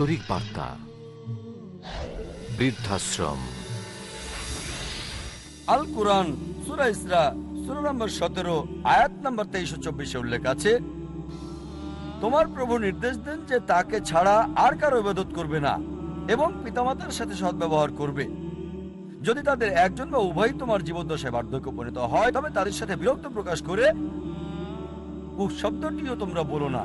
আন্তরিক বার্তা। বৃদ্ধাশ্রম। আল কোরআন, সুরা সুরা নম্বর সতেরো, আয়াত নম্বর তেইশ চব্বিশে উল্লেখ আছে, তোমার প্রভু নির্দেশ দেন যে তাকে ছাড়া আর কারও ইবাদত করবে না এবং পিতামাতার সাথে সদ্ব্যবহার করবে। যদি তাদের একজন বা উভয় তোমার জীবদ্দশায় বার্ধক্য পরিণত হয়, তবে তাদের সাথে বিরক্ত প্রকাশ করে, উহ, শব্দটিও তোমরা বলো না।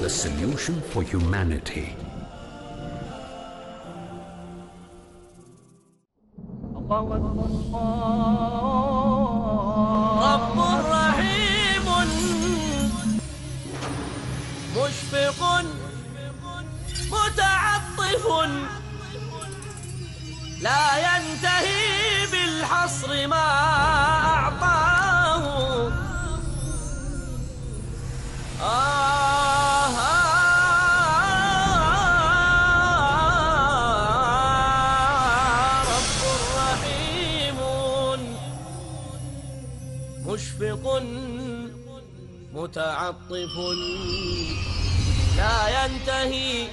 the solution for humanity. Allah, Allah, Allah. متعطف لا ينتهي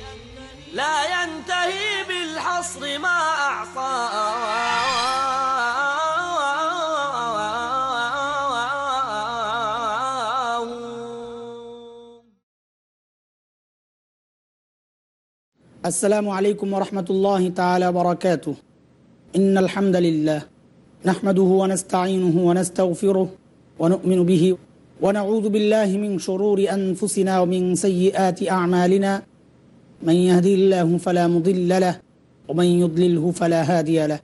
لا ينتهي بالحصر ما أعصاه السلام عليكم ورحمة الله تعالى وبركاته. إن الحمد لله نحمده ونستعينه ونستغفره ونؤمن به ونعوذ بالله من شرور أنفسنا ومن سيئات أعمالنا من يهدي الله فلا مضل له ومن يضلله فلا هادي له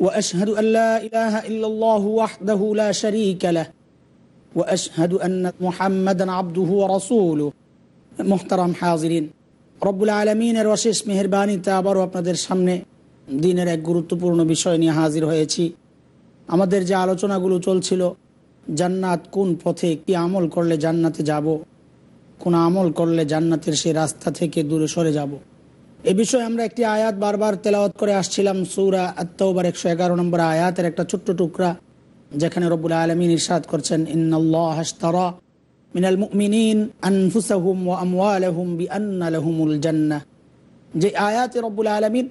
وأشهد أن لا إله إلا الله وحده لا شريك له وأشهد أن محمدا عبده ورسوله محترم حاضرين রব্বুল আলমিনের অশেষ মেহরবানিতে আবারও আপনাদের সামনে দিনের এক গুরুত্বপূর্ণ বিষয় নিয়ে হাজির হয়েছি আমাদের যে আলোচনাগুলো চলছিল জান্নাত কোন পথে কি আমল করলে জান্নাতে যাব? কোন আমল করলে জান্নাতের সেই রাস্তা থেকে দূরে সরে যাব? এ বিষয়ে আমরা একটি আয়াত বারবার তেলাওয়াত করে আসছিলাম, সৌরা আত্মাউবার একশো এগারো নম্বর আয়াতের একটা ছোট্ট টুকরা, যেখানে রব্বুল আলমিন ইরশাদ করছেন ইন্নআল্লাহ হাসতারা মিনাল মুমিনিন আনফুসাহুম ওয়া আমওয়ালাহুম বিআন্না লাহুমুল জান্নাহ। যে আয়াতে রব্বুল আলামিন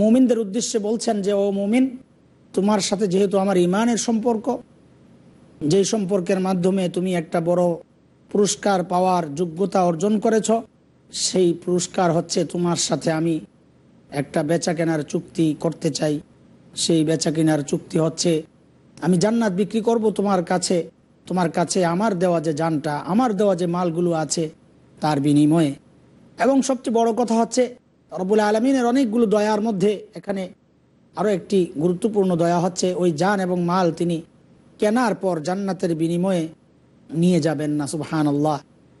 মুমিনদের উদ্দেশ্যে বলছেন যে, ও মুমিন, তোমার সাথে যেহেতু আমার ইমানের সম্পর্ক যেই সম্পর্কের মাধ্যমে তুমি একটা বড় পুরস্কার পাওয়ার যোগ্যতা অর্জন করেছ, সেই পুরস্কার হচ্ছে তোমার সাথে আমি একটা বেচা কেনার চুক্তি করতে চাই। সেই বেচা কেনার চুক্তি হচ্ছে, আমি জান্নাত বিক্রি করব তোমার কাছে তোমার কাছে আমার দেওয়া যে যানটা আমার দেওয়া যে মালগুলো আছে, তার বিনিময়ে। এবং সবচেয়ে বড় কথা হচ্ছে রবুল আলমিনের অনেকগুলো দয়ার মধ্যে এখানে আরও একটি গুরুত্বপূর্ণ দয়া হচ্ছে, ওই যান এবং মাল তিনি কেনার পর জান্নাতের বিনিময়ে নিয়ে যাবেন না সুবহান আল্লাহ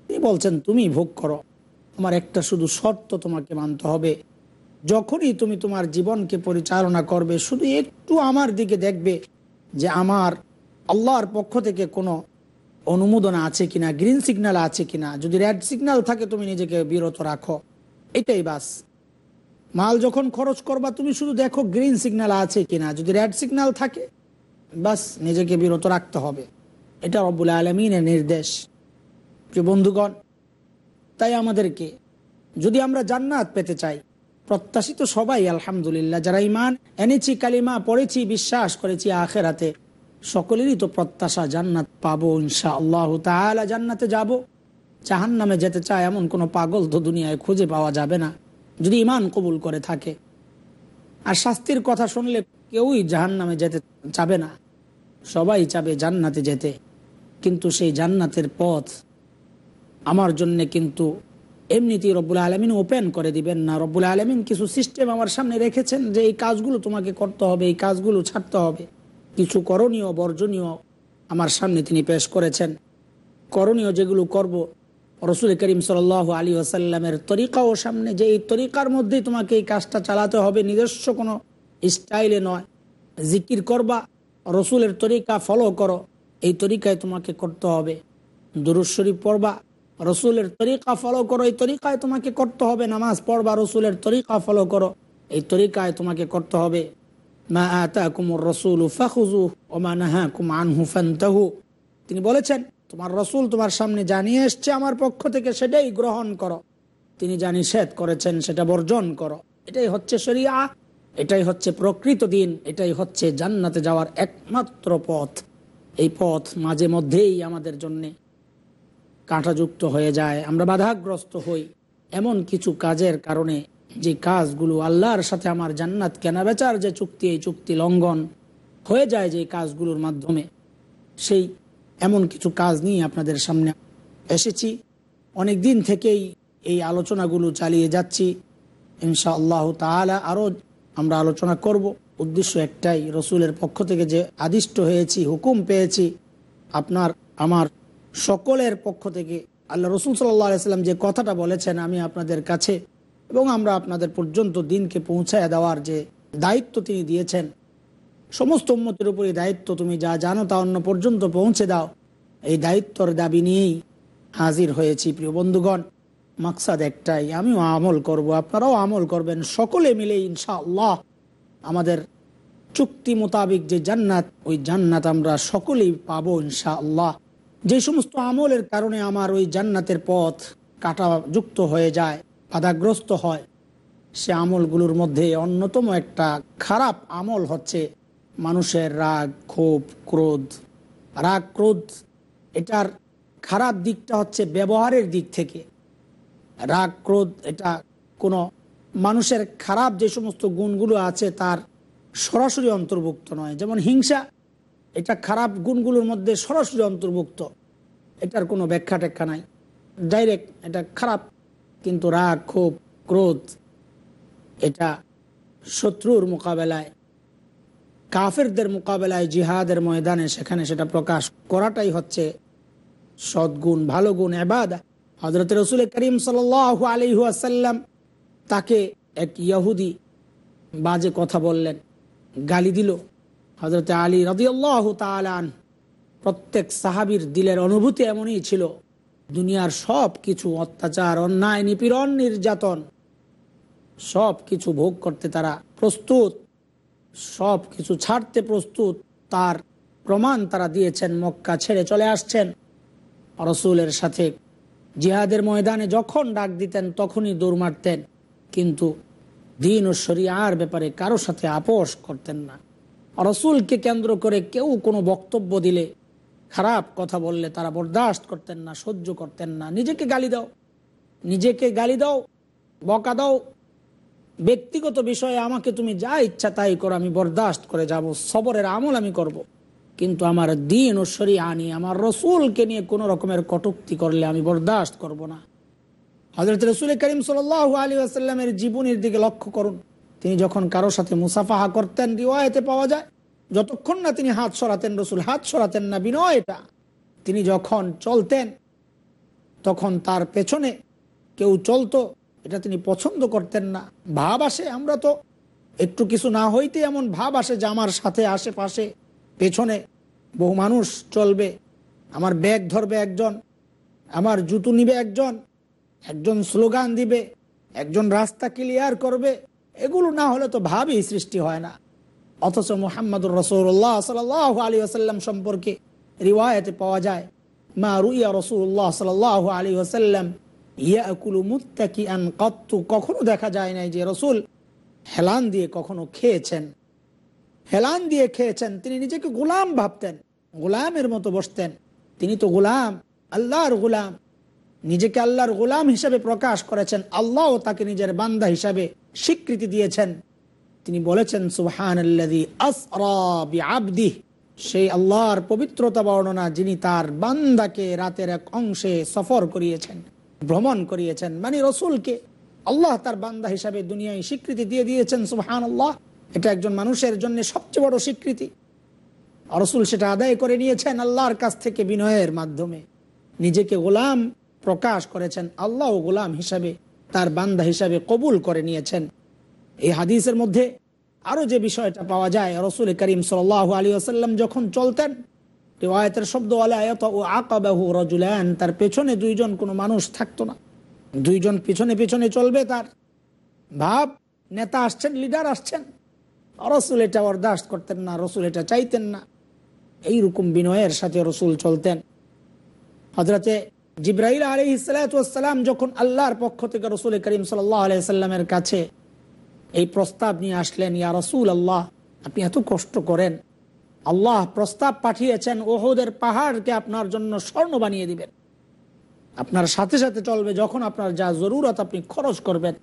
তিনি বলছেন, তুমি ভোগ করো। আমার একটা শুধু শর্ত তোমাকে মানতে হবে। যখনই তুমি তোমার জীবনকে পরিচালনা করবে, শুধু একটু আমার দিকে দেখবে যে আমার আল্লাহর পক্ষ থেকে কোনো অনুমোদন আছে কিনা, গ্রিন সিগন্যাল আছে কিনা। যদি রেড সিগন্যাল থাকে, তুমি নিজেকে বিরত রাখো। এটাই বাস। মাল যখন খরচ করবা, তুমি শুধু দেখো গ্রিন সিগন্যাল আছে কিনা। যদি রেড সিগন্যাল থাকে বাস নিজেকে বিরত রাখতে হবে। এটা রব্বুল আলমিনের নির্দেশ। যে বন্ধুগণ, তাই আমাদেরকে যদি আমরা জান্নাত পেতে চাই, প্রত্যাশিত সবাই আলহামদুলিল্লাহ, যারা ইমান এনেছি, কালিমা পড়েছি, বিশ্বাস করেছি, আখেরাতে সকলেরই তো প্রত্যাশা জান্নাত পাবো ইনশা আল্লাহ তাহলে জান্নাতে যাব। জাহান নামে যেতে চায় এমন কোনো পাগল তো দুনিয়ায় খুঁজে পাওয়া যাবে না, যদি ইমান কবুল করে থাকে। আর শাস্তির কথা শুনলে কেউই জাহান নামে যেতে চাবে না। সবাই চাবে জান্নাতে যেতে, কিন্তু সেই জান্নাতের পথ আমার জন্যে কিন্তু এমনিতেই রব্বুল আলমিন ওপেন করে দিবেন না। রব্বুল আলমিন কিছু সিস্টেম আমার সামনে রেখেছেন যে এই কাজগুলো তোমাকে করতে হবে, এই কাজগুলো ছাড়তে হবে। কিছু করণীয়, বর্জনীয় আমার সামনে তিনি পেশ করেছেন। করণীয় যেগুলো করব, রসুল করিম সাল আলী আসাল্লামের তরিকাও সামনে, যে এই তরিকার মধ্যেই তোমাকে এই কাজটা চালাতে হবে। নিজস্ব কোনো স্টাইলে নয়। জিকির করবা রসুলের তরিকা ফলো করো। এই তরিকায় তোমাকে করতে হবে। দুরুশ্বরী পড়বা, রসুলের তরিকা ফলো করো, এই তরিকায় তোমাকে করতে হবে। নামাজ পড়বা, রসুলের তরিকা ফলো করো। এই তরিকায় তোমাকে করতে হবে। মা রসুল মা নাহাকুম আনহু ফান্তাহু। তিনি বলেছেন, তোমার রসুল তোমার সামনে জানিয়ে এসছে, আমার পক্ষ থেকে সেটাই গ্রহণ করো। তিনি যা নিষেধ করেছেন, সেটা বর্জন করো। এটাই হচ্ছে শরিয়া। এটাই হচ্ছে প্রকৃত দিন, এটাই হচ্ছে জান্নাতে যাওয়ার একমাত্র পথ। এই পথ মাঝে মধ্যেই আমাদের জন্যে কাঁটাযুক্ত হয়ে যায়। আমরা বাধাগ্রস্ত হই এমন কিছু কাজের কারণে যে কাজগুলো আল্লাহর সাথে আমার জান্নাত কেনাবেচার যে চুক্তি, এই চুক্তি লঙ্ঘন হয়ে যায় যে কাজগুলোর মাধ্যমে। সেই এমন কিছু কাজ নিয়ে আপনাদের সামনে এসেছি। অনেক দিন থেকেই এই আলোচনাগুলো চালিয়ে যাচ্ছি। ইনশা আল্লাহ তালা আরও আমরা আলোচনা করব। উদ্দেশ্য একটাই, রসুলের পক্ষ থেকে যে আদিষ্ট হয়েছি, হুকুম পেয়েছি, আপনার, আমার সকলের পক্ষ থেকে। আল্লাহ রসুল সাল্লাম যে কথাটা বলেছেন আমি আপনাদের কাছে এবং আমরা আপনাদের পর্যন্ত দিনকে পৌঁছায় দেওয়ার যে দায়িত্ব তিনি দিয়েছেন, সমস্ত উন্মতের উপরই দায়িত্ব, তুমি যা জানো তা অন্য পর্যন্ত পৌঁছে দাও। এই দায়িত্বর দাবি নিয়েই হাজির হয়েছি, প্রিয় বন্ধুগণ। মাকসাদ একটাই, আমিও আমল করব, আপনারাও আমল করবেন, সকলে মিলে ইনশাআল্লাহ আমাদের চুক্তি মোতাবিক যে জান্নাত, ওই জান্নাত আমরা সকলেই পাবো ইনশাআল্লাহ। যে সমস্ত আমলের কারণে আমার ওই জান্নাতের পথ কাটা যুক্ত হয়ে যায়, বাধাগ্রস্ত হয়, সে আমলগুলোর মধ্যে অন্যতম একটা খারাপ আমল হচ্ছে মানুষের রাগ, ক্ষোভ, ক্রোধ। রাগ, ক্রোধ, এটার খারাপ দিকটা হচ্ছে ব্যবহারের দিক থেকে। রাগ ক্রোধ এটা কোনো মানুষের খারাপ যে সমস্ত গুণগুলো আছে তার সরাসরি অন্তর্ভুক্ত নয়। যেমন হিংসা, এটা খারাপ গুণগুলোর মধ্যে সরাসরি অন্তর্ভুক্ত। এটার কোনো ব্যাখ্যা ট্যাখ্যা নাই। ডাইরেক্ট এটা খারাপ, কিন্তু রাগ, ক্ষোভ, ক্রোধ, এটা শত্রুর মোকাবেলায়, কাফেরদের মোকাবেলায়, জিহাদের ময়দানে সেখানে সেটা প্রকাশ করাটাই হচ্ছে সদ্গুণ ভালো গুণ, এবাদ। হজরত রসুল করিম সাল আলী আসাল্লাম তাকে এক ইয়াহুদি বাজে কথা বললেন, গালি দিল। হজরত আলী রদিয়াল্লাহ তালান প্রত্যেক সাহাবির দিলের অনুভূতি এমনই ছিল, দুনিয়ার সব কিছু অত্যাচার, অন্যায়, নিপীড়ন, নির্যাতন সব কিছু ভোগ করতে তারা প্রস্তুত সব কিছু ছাড়তে প্রস্তুত, তার প্রমাণ তারা দিয়েছেন, মক্কা ছেড়ে চলে আসছেন। রসুলের সাথে জিহাদের ময়দানে যখন ডাক দিতেন, তখনই দৌড় মারতেন। কিন্তু দিন ও শরিয়ার ব্যাপারে কারও সাথে আপোষ করতেন না। রসুলকে কেন্দ্র করে কেউ কোনো বক্তব্য দিলে, খারাপ কথা বললে তারা বরদাস্ত করতেন না, সহ্য করতেন না। নিজেকে গালি দাও, নিজেকে গালি দাও, বকা দাও। ব্যক্তিগত বিষয়ে আমাকে তুমি যা ইচ্ছা তাই করো, আমি বরদাস্ত করে যাব, সবরের আমল আমি করব। কিন্তু আমার দিন ও শরী আনি আমার রসুলকে নিয়ে কোনো রকমের কটুক্তি করলে আমি বরদাস্ত করব না। হজরত রসুল করিম সাল আলী আসাল্লামের জীবনের দিকে লক্ষ্য করুন। তিনি যখন কারও সাথে মুসাফাহা করতেন, রিওয়ায়তে পাওয়া যায়, যতক্ষণ না তিনি হাত সরাতেন, রসুল হাত সরাতেন না বিনয় এটা তিনি যখন চলতেন, তখন তার পেছনে কেউ চলতো, এটা তিনি পছন্দ করতেন না। ভাব আসে, আমরা তো একটু কিছু না হইতে এমন ভাব আসে যে আমার সাথে, আশেপাশে পেছনে বহু মানুষ চলবে। আমার ব্যাগ ধরবে একজন, আমার জুতো নিবে একজন একজন স্লোগান দিবে, একজন রাস্তা ক্লিয়ার করবে। এগুলো না হলে তো ভাবই সৃষ্টি হয় না। অথচ মোহাম্মদুর রসুল্লাহ সাল আলী আসাল্লাম সম্পর্কে রিওয়ায়তে পাওয়া যায়, মা রুইয়া রসুল্লাহ সাল আলী আসাল্লাম ইয়াকুলু মুত্তাকি আন কত্তু। কখনো দেখা যায় নাই যে রসুল হেলান দিয়ে কখনো খেয়েছেন। হেলান দিয়ে খেয়েছেন। তিনি নিজেকে গোলাম ভাবতেন, গোলামের মতো বসতেন। তিনি তো গোলাম, আল্লাহর গোলাম। নিজেকে আল্লাহর গোলাম হিসাবে প্রকাশ করেছেন। আল্লাহ তাকে নিজের বান্দা হিসাবে স্বীকৃতি দিয়েছেন। তিনি বলেছেন সুবহান সেই আল্লাহর পবিত্রতা বর্ণনা যিনি তার বান্দাকে রাতের এক অংশে সফর করিয়েছেন, ভ্রমণ করিয়েছেন মানে রসুলকে আল্লাহ তার বান্দা হিসাবে দুনিয়ায় স্বীকৃতি দিয়ে দিয়েছেন সুবহান আল্লাহ এটা একজন মানুষের জন্য সবচেয়ে বড় স্বীকৃতি। রসুল সেটা আদায় করে নিয়েছেন আল্লাহর কাছ থেকে বিনয়ের মাধ্যমে। নিজেকে গোলাম প্রকাশ করেছেন আল্লাহ গোলাম হিসাবে, তার বান্দা হিসাবে কবুল করে নিয়েছেন। এই হাদিসের মধ্যে আরও যে বিষয়টা পাওয়া যায়, রসুল করিম সাল আলী আসাল্লাম যখন চলতেন, রেওয়ায়তের শব্দ আলায়ত ও আকাবাহু রজুলান তার পেছনে দুইজন কোনো মানুষ থাকতো না। দুইজন পিছনে পিছনে চলবে তার। ভাব, নেতা আসছেন, লিডার আসছেন। রসুল এটা বরদাস্ত করতেন না, রসুল এটা চাইতেন না। এইরকম বিনয়ের সাথে রসুল চলতেন। হজরতে জিব্রাহিল আলী ইসালাতাম যখন আল্লাহর পক্ষ থেকে রসুল করিম সাল্লামের কাছে এই প্রস্তাব নিয়ে আসলেন, ইয়া রসুল আল্লাহ আপনি এত কষ্ট করেন। আল্লাহ প্রস্তাব পাঠিয়েছেন, ওহদের পাহাড়কে আপনার জন্য স্বর্ণ বানিয়ে দিবেন। আপনার সাথে সাথে চলবে যখন আপনার যা জরুরত আপনি খরচ করবেন।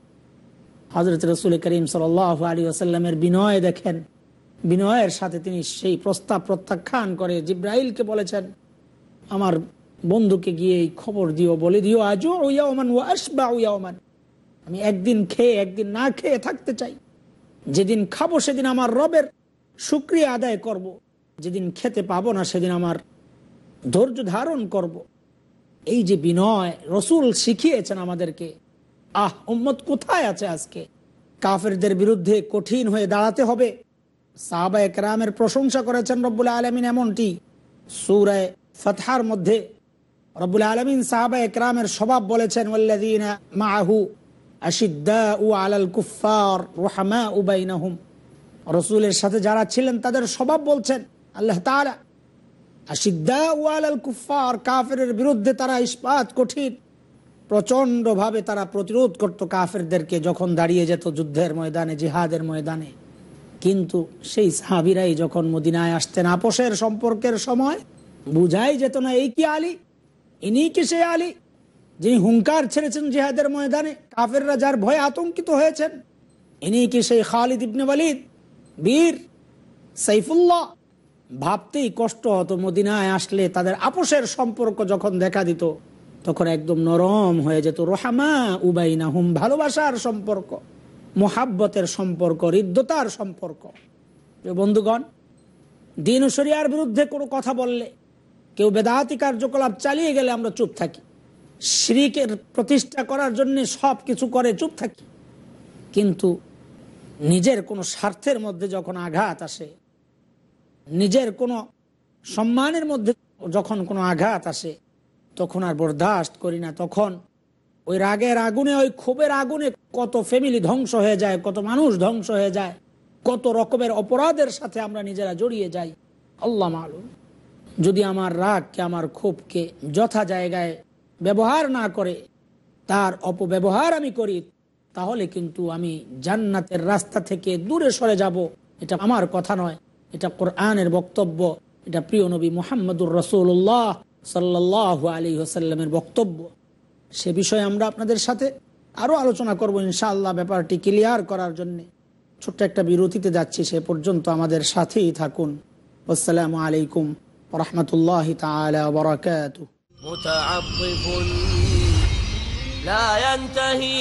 হজরত রসুল করিম সাল আলী আসাল্লামের বিনয় দেখেন বিনয়ের সাথে তিনি সেই প্রস্তাব প্রত্যাখ্যান করে জিব্রাহিলকে বলেছেন, আমার বন্ধুকে গিয়ে এই খবর দিও, বলে দিও আজও ওয়ামান ও আসবা ওয়ামান আমি একদিন খেয়ে, একদিন না খেয়ে থাকতে চাই যেদিন খাব সেদিন আমার রবের সুক্রিয়া আদায় করব। যেদিন খেতে পাবো না সেদিন আমার ধৈর্য ধারণ করব। এই যে বিনয়, রসুল শিখিয়েছেন আমাদেরকে আহ, উম্মত কোথায় আছে আজকে? কাফেরদের বিরুদ্ধে কঠিন হয়ে দাঁড়াতে হবে। সাহাবা একরামের প্রশংসা করেছেন রব্বুল আলমিন এমনটি। সুরায় ফতহার মধ্যে রব্বুল আলমিন সাহাবা একরামের স্বভাব বলেছেন মাহু উ রসুলের সাথে যারা ছিলেন, তাদের স্বভাব বলছেন, আল্লাহ তালা আশিদ্দা উ আলাল কুফার কাফের বিরুদ্ধে তারা ইস্পাত কঠিন। প্রচণ্ড ভাবে তারা প্রতিরোধ করত কাফেরদেরকে যখন দাঁড়িয়ে যেত যুদ্ধের ময়দানে, জিহাদের ময়দানে। কিন্তু সেই সাহাবিরাই যখন মদিনায় আসতেন আপোষের সম্পর্কের সময়, বুঝাই যেত না, এই কি আলী? ইনি কি সে আলী? যিনি হুঙ্কার ছেড়েছেন জিহাদের ময়দানে, কাফেররা যার ভয়ে আতঙ্কিত হয়েছেন। ইনি কি সেই খালিদ ইবনে ওয়ালিদ, বীর, সাইফুল্লাহ? ভাবতেই কষ্ট হতো মদিনায় আসলে তাদের আপোষের সম্পর্ক যখন দেখা দিত। তখন একদম নরম হয়ে যেত। রোহামা উবাইনা হুম ভালোবাসার সম্পর্ক, মোহাব্বতের সম্পর্ক, হৃদ্যতার সম্পর্ক। বন্ধুগণ, দিন শরিয়ার বিরুদ্ধে কোনো কথা বললে, কেউ বেদাহাতি কার্যকলাপ চালিয়ে গেলে আমরা চুপ থাকি। শ্রীকের প্রতিষ্ঠা করার জন্য সব কিছু করে চুপ থাকি। কিন্তু নিজের কোনো স্বার্থের মধ্যে যখন আঘাত আসে, নিজের কোনো সম্মানের মধ্যে যখন কোনো আঘাত আসে তখন আর বরদাস্ত করি না। তখন ওই রাগের আগুনে, ওই ক্ষোভের আগুনে কত ফ্যামিলি ধ্বংস হয়ে যায়, কত মানুষ ধ্বংস হয়ে যায়, কত রকমের অপরাধের সাথে আমরা নিজেরা জড়িয়ে যাই। আল্লাহ মালুম। যদি আমার রাগকে, আমার ক্ষোভকে যথা জায়গায় ব্যবহার না করে, তার অপব্যবহার আমি করি, তাহলে কিন্তু আমি জান্নাতের রাস্তা থেকে দূরে সরে যাব। এটা আমার কথা নয়, এটা কোরআনের বক্তব্য, এটা প্রিয় নবী মোহাম্মদুর রসুল্লাহ সাল্লাহ আলী হোসাল্লামের বক্তব্য সে বিষয়ে আমরা আপনাদের সাথে আরও আলোচনা করব ইনশাআল্লাহ ব্যাপারটি ক্লিয়ার করার জন্যে ছোট্ট একটা বিরতিতে যাচ্ছি সে পর্যন্ত আমাদের সাথেই থাকুন আসসালামু আলাইকুম রহমতুল্লাহ তালা বরাকাত متعطف لا ينتهي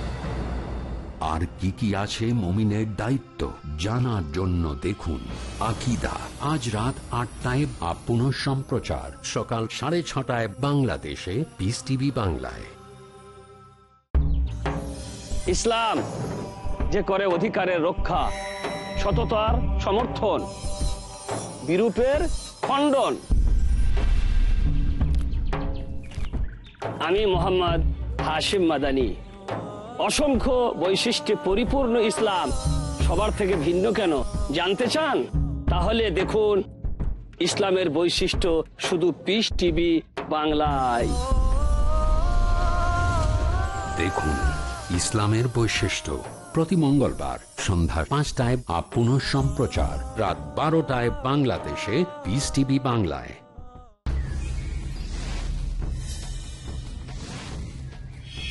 আর কি কি আছে মমিনের দায়িত্ব জানার জন্য দেখুন। আকিদা, আজ রাত আটটায় বা পুনঃ সম্প্রচার, সকাল সাড়ে ছটায় বাংলাদেশে পিস টিভি বাংলায়। ইসলাম যে করে অধিকারের রক্ষা, সততার সমর্থন, বিরূপের খণ্ডন। আমি মোহাম্মদ হাশিম মাদানি। অসংখ্য বৈশিষ্ট্যে পরিপূর্ণ ইসলাম। সবার থেকে ভিন্ন কেন? জানতে চান? তাহলে দেখুন, ইসলামের বৈশিষ্ট্য শুধু পিস টিভি বাংলায়। দেখুন, ইসলামের বৈশিষ্ট্য প্রতি মঙ্গলবার সন্ধ্যা পাঁচটায় আপ পুনঃ সম্প্রচার রাত বারোটায় বাংলাদেশে পিস টিভি বাংলায়।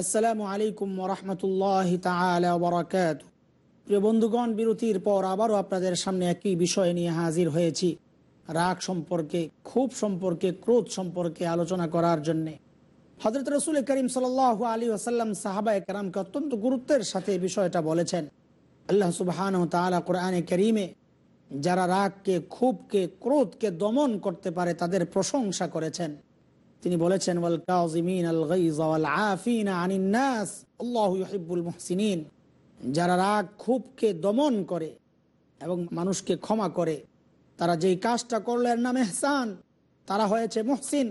আসসালামু আলাইকুম রহমতুল্লাহ তালা বরাকাত প্রিয় বন্ধুগণ, বিরতির পর আবারও আপনাদের সামনে একই বিষয় নিয়ে হাজির হয়েছি। রাগ সম্পর্কে, ক্ষোভ সম্পর্কে, ক্রোধ সম্পর্কে আলোচনা করার জন্যে। হজরত রসুল করিম সাল আলী আসাল্লাম সাহাবা একরামকে অত্যন্ত গুরুত্বের সাথে বিষয়টা বলেছেন। আল্লাহ সুবাহান তালা কোরআনে করিমে, যারা রাগকে, ক্ষোভকে, ক্রোধকে দমন করতে পারে তাদের প্রশংসা করেছেন। তিনি বলেছেন আল আনিন নাস যারা রাগ ক্ষোভকে দমন করে এবং মানুষকে ক্ষমা করে, তারা যেই কাজটা করল এর নাম এহসান, তারা হয়েছে মুহসিন।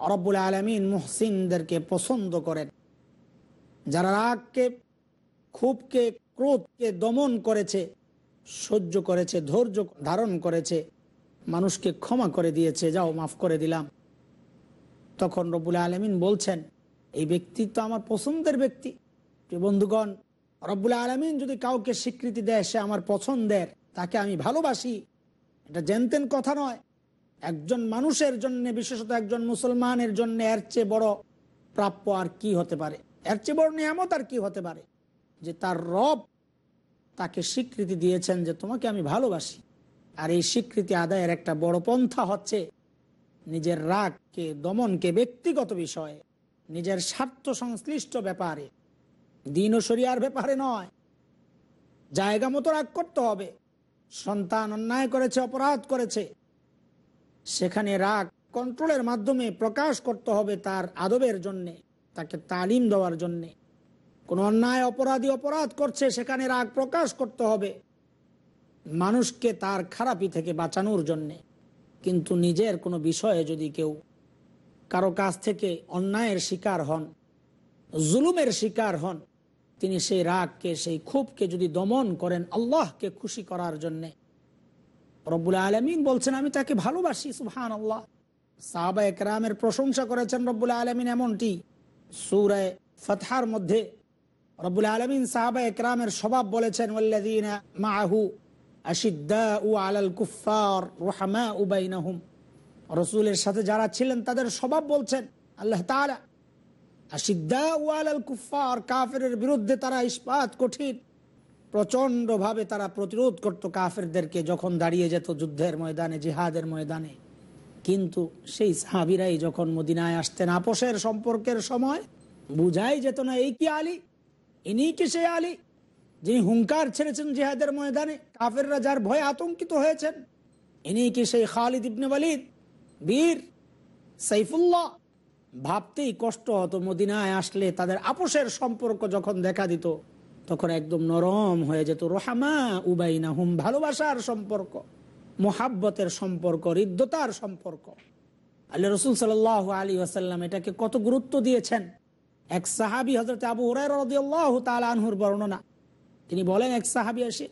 রব্বুল আলমিন মুহসিনদেরকে পছন্দ করেন। যারা রাগকে, ক্ষোভকে, ক্রোধকে দমন করেছে, সহ্য করেছে, ধৈর্য ধারণ করেছে, মানুষকে ক্ষমা করে দিয়েছে। যাও, মাফ করে দিলাম। তখন রবুল আলমিন বলছেন, এই ব্যক্তি তো আমার পছন্দের ব্যক্তি। বন্ধুগণ, রব্বুল আলমিন যদি কাউকে স্বীকৃতি দেয়, সে আমার পছন্দের, তাকে আমি ভালোবাসি। এটা জানতেন কথা নয়। একজন মানুষের জন্য, বিশেষত একজন মুসলমানের জন্য এর চেয়ে বড় প্রাপ্য আর কি হতে পারে? এর চেয়ে বড় নিয়ামত আর কি হতে পারে? যে তার রব তাকে স্বীকৃতি দিয়েছেন যে তোমাকে আমি ভালোবাসি। আর এই স্বীকৃতি আদায়ের একটা বড় পন্থা হচ্ছে নিজের রাগকে, দমনকে ব্যক্তিগত বিষয়ে, নিজের স্বার্থ সংশ্লিষ্ট ব্যাপারে। দিন ও শরিয়ার ব্যাপারে নয়। জায়গা মতো রাগ করতে হবে। সন্তান অন্যায় করেছে, অপরাধ করেছে। সেখানে রাগ কন্ট্রোলের মাধ্যমে প্রকাশ করতে হবে তার আদবের জন্যে, তাকে তালিম দেওয়ার জন্যে। কোনো অন্যায়, অপরাধী অপরাধ করছে, সেখানে রাগ প্রকাশ করতে হবে। মানুষকে তার খারাপি থেকে বাঁচানোর জন্যে। কিন্তু নিজের কোনো বিষয়ে যদি কেউ কারও কাছ থেকে অন্যায়ের শিকার হন, জুলুমের শিকার হন, তিনি সেই রাগকে, সেই ক্ষোভকে যদি দমন করেন আল্লাহকে খুশি করার জন্যে। রব্বুল আলমিন বলছেন, আমি তাকে ভালোবাসি সুহান আল্লাহ সাহাবা একরামের প্রশংসা করেছেন রব্বুল আলমিন এমনটি। সুরায় ফতহার মধ্যে রব্বুল আলমিন সাহাবা একরামের স্বভাব বলেছেন আশিদ্দা উ আলাল কুফার রোহামা উবাইনাহুম রসুলের সাথে যারা ছিলেন, তাদের স্বভাব বলছেন, আল্লাহ তালা আশিদ্দা উ আলাল কুফার কাফের বিরুদ্ধে তারা ইস্পাত কঠিন। প্রচণ্ডভাবে তারা প্রতিরোধ করত কাফেরদেরকে যখন দাঁড়িয়ে যেত যুদ্ধের ময়দানে, জিহাদের ময়দানে। কিন্তু সেই সাহাবিরাই যখন মদিনায় আসতেন, আপোষের সম্পর্কের সময়, বুঝাই যেত না, এই কি আলী? ইনি কি সে আলী? যিনি হুঙ্কার ছেড়েছেন জিহাদের ময়দানে, কাফেররা যার ভয়ে আতঙ্কিত হয়েছেন, ইনি কি সেই খালিদ ইবনে ওয়ালিদ? বীর সাইফুল্লাহ? ভাবতেই কষ্ট হতো মদিনায় আসলে তাদের আপোষের সম্পর্ক যখন দেখা দিত, তখন একদম নরম হয়ে যেত রোহামা উবাইনা হুম ভালোবাসার সম্পর্ক, মোহাব্বতের সম্পর্ক, হৃদ্যতার সম্পর্ক। আল্লাহ রসুল সাল আলী আসাল্লাম এটাকে কত গুরুত্ব দিয়েছেন। এক সাহাবি হজরত আবু হরাইরাহ তালহুর বর্ণনা তিনি বলেন, এক সাহাবি আসে,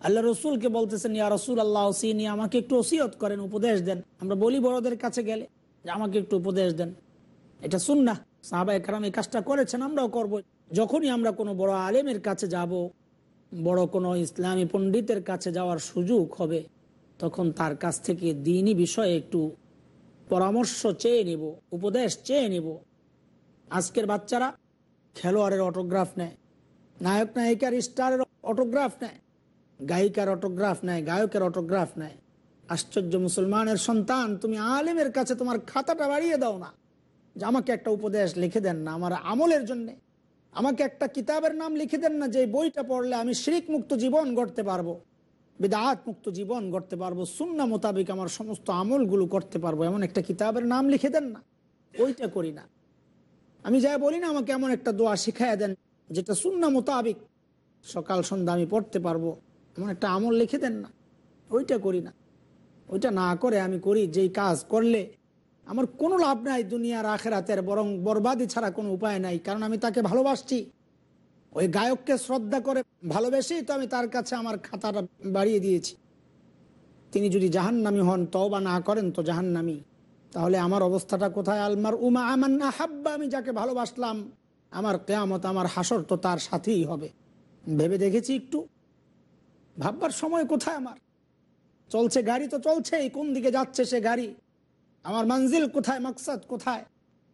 আল্লাহ রসুলকে বলতেছেন, ইয়া রসুল আল্লাহ সিনি, আমাকে একটু ওসিয়ত করেন, উপদেশ দেন। আমরা বলি বড়দের কাছে গেলে, যে আমাকে একটু উপদেশ দেন। এটা শুন না সাহাবা একরাম এই কাজটা করেছেন, আমরাও করব। যখনই আমরা কোনো বড় আলেমের কাছে যাব, বড় কোনো ইসলামী পণ্ডিতের কাছে যাওয়ার সুযোগ হবে, তখন তার কাছ থেকে দিনই বিষয়ে একটু পরামর্শ চেয়ে নেব, উপদেশ চেয়ে নেব। আজকের বাচ্চারা খেলোয়াড়ের অটোগ্রাফ নেয়। নায়ক নায়িকার স্টারের অটোগ্রাফ নেয়, গায়িকার অটোগ্রাফ নেয়, গায়কের অটোগ্রাফ নেয়। আশ্চর্য মুসলমানের সন্তান, তুমি আলেমের কাছে তোমার খাতাটা বাড়িয়ে দাও না। যে আমাকে একটা উপদেশ লিখে দেন না আমার আমলের জন্যে। আমাকে একটা কিতাবের নাম লিখে দেন না যে বইটা পড়লে আমি শিরিক মুক্ত জীবন গড়তে পারব। বেদাত মুক্ত জীবন গড়তে পারব, সুন্না মোতাবেক আমার সমস্ত আমলগুলো করতে পারব, এমন একটা কিতাবের নাম লিখে দেন না। ওইটা করি না। আমি যাই বলি না, আমাকে এমন একটা দোয়া শিখাইয়া দেন। যেটা সুন্না মোতাবেক, সকাল সন্ধ্যা আমি পড়তে পারব, এমন একটা আমল লিখে দেন না। ওইটা করি না। ওইটা না করে আমি করি, যেই কাজ করলে আমার কোনো লাভ নাই দুনিয়ার আখেরাতের, বরং বরবাদি ছাড়া কোনো উপায় নাই, কারণ আমি তাকে ভালোবাসছি। ওই গায়ককে শ্রদ্ধা করে ভালোবেসেই তো আমি তার কাছে আমার খাতাটা বাড়িয়ে দিয়েছি। তিনি যদি জাহান্নামি হন, তওবা না করেন তো জাহান্নামি। তাহলে আমার অবস্থাটা কোথায়? আলমার উমা আমার না হাব্বা আমি যাকে ভালোবাসলাম আমার কেয়ামত, আমার হাসর তো তার সাথেই হবে। ভেবে দেখেছি একটু। ভাববার সময় কোথায় আমার? চলছে গাড়ি তো চলছেই, কোন দিকে যাচ্ছে সে গাড়ি? আমার মঞ্জিল কোথায়, মাকসাদ কোথায়?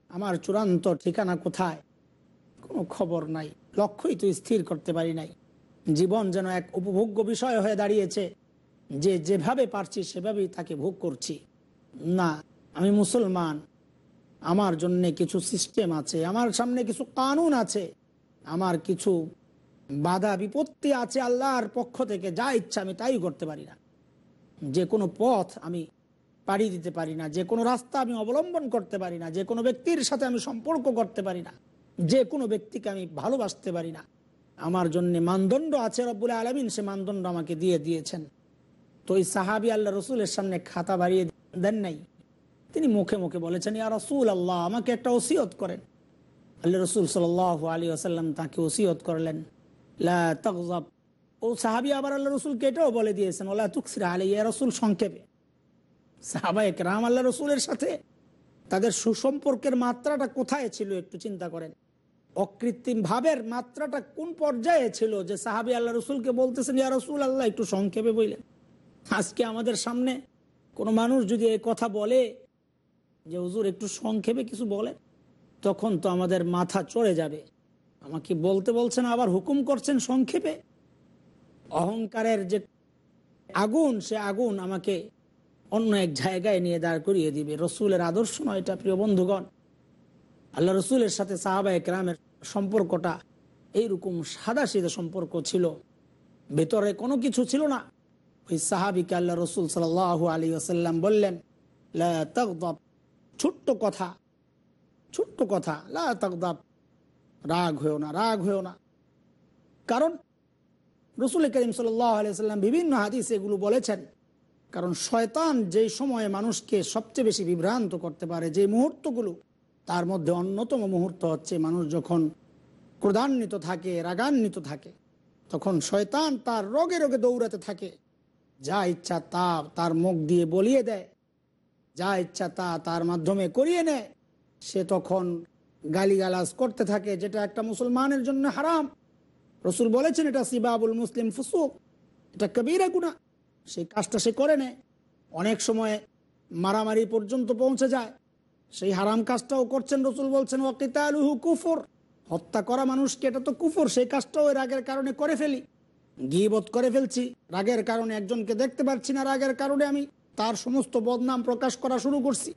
আমার চূড়ান্ত ঠিকানা কোথায়? কোনো খবর নাই, লক্ষ্যই তো স্থির করতে পারি নাই। জীবন যেন এক উপভোগ্য বিষয় হয়ে দাঁড়িয়েছে। যে যেভাবে পারছি সেভাবেই তাকে ভোগ করছি। না, আমি মুসলমান আমার জন্য কিছু সিস্টেম আছে, আমার সামনে কিছু কানুন আছে, আমার কিছু বাধা বিপত্তি আছে আল্লাহর পক্ষ থেকে, যা ইচ্ছা আমি তাই করতে পারি না। যে কোনো পথ আমি পাড়ি দিতে পারি না, যে কোনো রাস্তা আমি অবলম্বন করতে পারি না, যে কোনো ব্যক্তির সাথে আমি সম্পর্ক করতে পারি না, যে কোনো ব্যক্তিকে আমি ভালোবাসতে পারি না। আমার জন্য মানদণ্ড আছে রব্বুল আলমিন, সে মানদণ্ড আমাকে দিয়ে দিয়েছেন। তো ওই সাহাবি আল্লাহ রসুলের সামনে খাতা বাড়িয়ে দেন নাই। তিনি মুখে মুখে বলেছেন, ইয়া রসুল আল্লাহ আমাকে একটা ওসিয়ত করেন। আল্লাহ রসুল সাল আলী আসাল্লাম তাকে ওসিয়ত করলেন। লা ও সাহাবি আবার আল্লাহ রসুলকে এটাও বলে দিয়েছেন ওলা তুকসিরা আলী ইয়া রসুল সংক্ষেপে। সাহাবায়ক রাম আল্লাহ রসুলের সাথে তাদের সুসম্পর্কের মাত্রাটা কোথায় ছিল একটু চিন্তা করেন। অকৃত্রিম ভাবের মাত্রাটা কোন পর্যায়ে ছিল যে সাহাবি আল্লাহ রসুলকে বলতেছেন, ইয়া রসুল আল্লাহ একটু সংক্ষেপে বললেন। আজকে আমাদের সামনে কোনো মানুষ যদি এই কথা বলে যে হুজুর একটু সংক্ষেপে কিছু বলে, তখন তো আমাদের মাথা চড়ে যাবে। আমাকে বলতে বলছেন, আবার হুকুম করছেন সংক্ষেপে। অহংকারের যে আগুন, সে আগুন আমাকে অন্য এক জায়গায় নিয়ে দাঁড় করিয়ে দিবে। রসুলের আদর্শ নয় এটা, প্রিয় বন্ধুগণ। আল্লাহ রসুলের সাথে সাহাবা একরামের সম্পর্কটা এইরকম সাদা সিধে সম্পর্ক ছিল। ভেতরে কোনো কিছু ছিল না। ওই সাহাবিকে আল্লাহ রসুল সাল আলী আসাল্লাম বললেন ছোট্ট কথা ছোট্ট কথা, লা তাগদাব, রাগ হয়েও না, রাগ হয়েও না। কারণ রসুল করিম সাল্লাম বিভিন্ন হাদিস এগুলো বলেছেন। কারণ শয়তান যেই সময়ে মানুষকে সবচেয়ে বেশি বিভ্রান্ত করতে পারে, যে মুহূর্তগুলো, তার মধ্যে অন্যতম মুহূর্ত হচ্ছে মানুষ যখন ক্রোধান্বিত থাকে, রাগান্বিত থাকে, তখন শয়তান তার রোগে রোগে দৌড়াতে থাকে। যা ইচ্ছা তা তার মুখ দিয়ে বলিয়ে দেয়। যা ইচ্ছা তা তার মাধ্যমে করিয়ে নেয়। সে তখন গালিগালাজ করতে থাকে, যেটা একটা মুসলমানের জন্য হারাম। রসুল বলেছেন, এটা সিবাবুল মুসলিম ফুসুক, এটা কবিরা গুণা সেই কাজটা সে করে নেয়। অনেক সময় মারামারি পর্যন্ত পৌঁছে যায়। সেই হারাম কাজটাও করছেন রসুল বলছেন ওকিতালুহু কুফর হত্যা করা মানুষকে, এটা তো কুফর, সেই কাজটাও রাগের কারণে করে ফেলি। গিবত করে ফেলছি, রাগের কারণে, একজনকে দেখতে পাচ্ছি না, রাগের কারণে আমি তার সমস্ত বদনাম প্রকাশ করা শুরু করছি।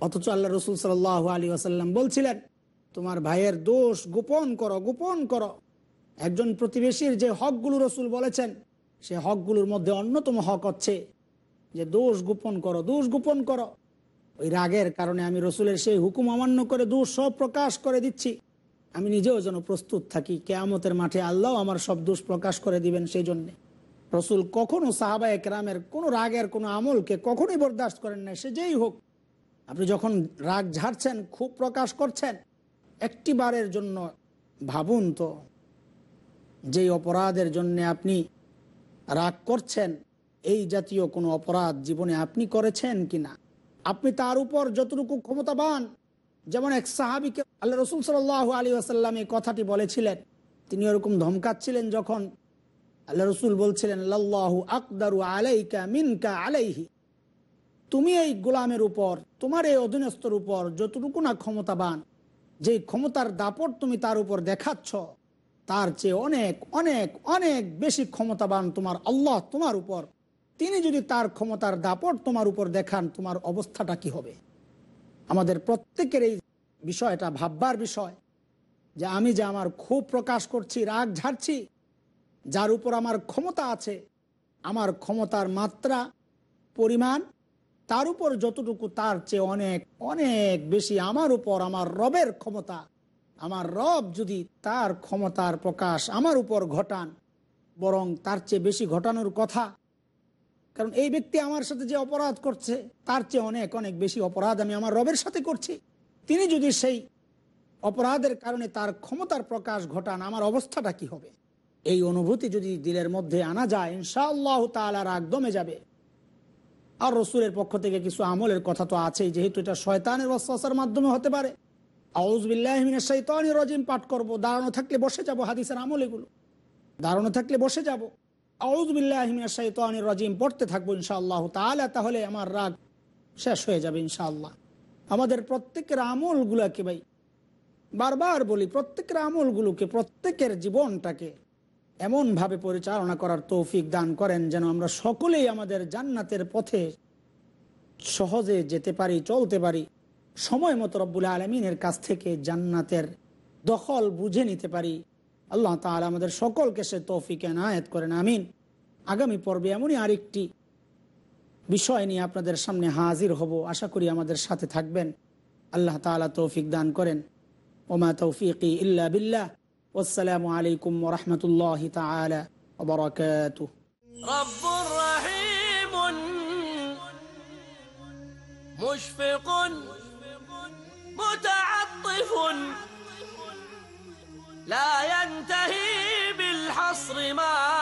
অথচ আল্লাহ রসুল সাল আলী আসাল্লাম বলছিলেন, তোমার ভাইয়ের দোষ গোপন করো গোপন করো। একজন প্রতিবেশীর যে হকগুলো রসুল বলেছেন, সে হকগুলোর মধ্যে অন্যতম হক হচ্ছে যে দোষ গোপন করো, দোষ গোপন করো। ওই রাগের কারণে আমি রসুলের সেই হুকুম অমান্য করে দোষ সব প্রকাশ করে দিচ্ছি। আমি নিজেও যেন প্রস্তুত থাকি, কেয়ামতের মাঠে আল্লাহ আমার সব দোষ প্রকাশ করে দিবেন সেই জন্যে। রসুল কখনো সাহাবা একরামের কোনো রাগের কোনো আমলকে কখনোই বরদাস্ত করেন না সে যেই হোক। আপনি যখন রাগ ঝাড়ছেন খুব প্রকাশ করছেন একটি বারের জন্য ভাবুন তো, যেই অপরাধের জন্য আপনি রাগ করছেন, এই জাতীয় কোনো অপরাধ জীবনে আপনি করেছেন কিনা? আপনি তার উপর যতটুকু ক্ষমতাবান, যেমন এক সাহাবিকে আল্লাহ রসুল সাল আলী আসাল্লাম এই কথাটি বলেছিলেন, তিনি ওরকম ধমকাচ্ছিলেন যখন আল্লাহ রসুল বলছিলেন লাল্লাহু আকদারু আলাইকা মিনকা আলাইহি। তুমি এই গোলামের উপর, তোমার এই অধীনস্থর উপর যতটুকু না ক্ষমতাবান যে ক্ষমতার দাপট তুমি তার উপর দেখাচ্ছ, তার চেয়ে অনেক অনেক অনেক বেশি ক্ষমতাবান তোমার আল্লাহ তোমার উপর। তিনি যদি তার ক্ষমতার দাপট তোমার উপর দেখান, তোমার অবস্থাটা কি হবে? আমাদের প্রত্যেকের এই বিষয়টা ভাববার বিষয় যে আমি যে আমার ক্ষোভ প্রকাশ করছি, রাগ ঝাড়ছি যার উপর আমার ক্ষমতা আছে, আমার ক্ষমতার মাত্রা, পরিমাণ, তার উপর যতটুকু তার চেয়ে অনেক অনেক বেশি আমার উপর, আমার রবের ক্ষমতা। আমার রব যদি তার ক্ষমতার প্রকাশ আমার উপর ঘটান, বরং তার চেয়ে বেশি ঘটানোর কথা, কারণ এই ব্যক্তি আমার সাথে যে অপরাধ করছে, তার চেয়ে অনেক অনেক বেশি অপরাধ আমি আমার রবের সাথে করছি। তিনি যদি সেই অপরাধের কারণে তার ক্ষমতার প্রকাশ ঘটান, আমার অবস্থাটা কি হবে? এই অনুভূতি যদি দিলের মধ্যে আনা যায়, ইনশাআল্লাহ তালা রাগ দমে যাবে। আর রসুলের পক্ষ থেকে কিছু আমলের কথা তো আছেই, যেহেতু এটা শয়তানের ওয়াসার মাধ্যমে হতে পারে। আউজবিল্লাহমিনের রজিম, পাঠ করব, দাঁড়ানো থাকলে বসে যাব হাদিসের আমল এগুলো দাঁড়ানো থাকলে বসে যাব। আউজবিল্লাহমিনের শৈতানি রজিম, পড়তে থাকব ইনশাআল্লাহ তাহলে তাহলে আমার রাগ শেষ হয়ে যাবে ইনশাআল্লাহ। আমাদের প্রত্যেকের আমলগুলোকে ভাই, বারবার বলি, প্রত্যেকের আমলগুলোকে, প্রত্যেকের জীবনটাকে এমনভাবে পরিচালনা করার তৌফিক দান করেন যেন আমরা সকলেই আমাদের জান্নাতের পথে সহজে যেতে পারি, চলতে পারি। সময় মতো রব্বুল আলমিনের কাছ থেকে জান্নাতের দখল বুঝে নিতে পারি। আল্লাহ তাহলে আমাদের সকলকে সে তৌফিক এনায়েত করেন, আমিন। আগামী পর্বে এমনই আরেকটি বিষয় নিয়ে আপনাদের সামনে হাজির হব। আশা করি আমাদের সাথে থাকবেন। আল্লাহ তালা তৌফিক দান করেন। ওমা তৌফিকি ইল্লা বিল্লাহ। والسلام عليكم ورحمة الله تعالى وبركاته. رب رحيم مشفق متعطف لا ينتهي بالحصر ما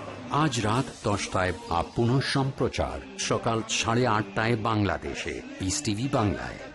আজ রাত দশটায় আপ পুনঃ সম্প্রচার সকাল সাড়ে আটটায় বাংলাদেশে। ইস টিভি বাংলায়।